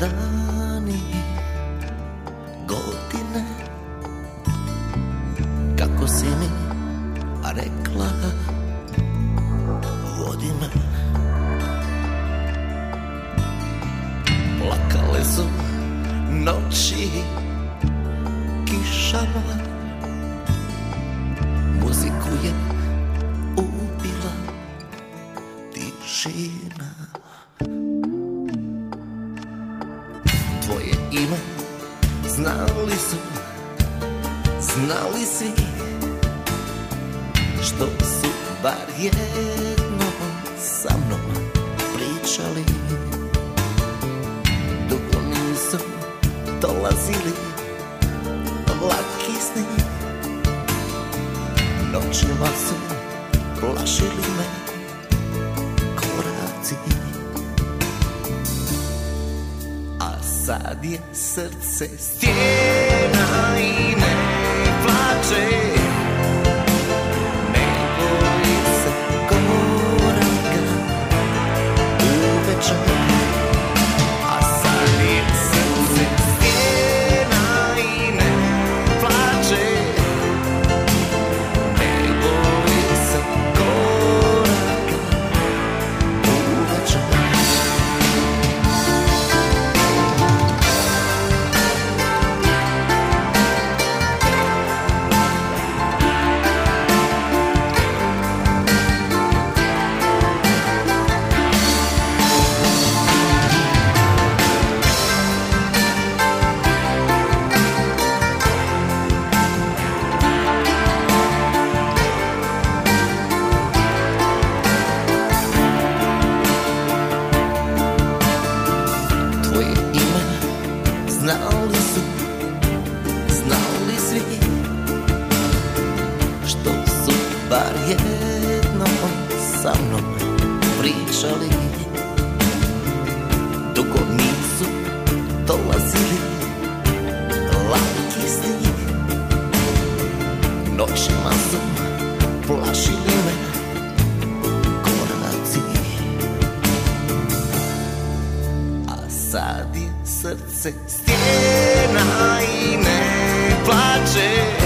Dani Godine. Kako si mi rekla Vodi me. Plakale su noći Kišama. Muziku je ubila Tišina znali su Znali si Što su bar jedno sa mnom pričali. Dugo nisu dolazili Laki sni. Noćima su plašili me Koraci sad je srce stjena i ne plače znali su, znali svi Što su bar jednom sa mnom pričali? Dugo nisu dolazili laki sni Noćima su plašili me koraci A sad srce stjena i ne plače.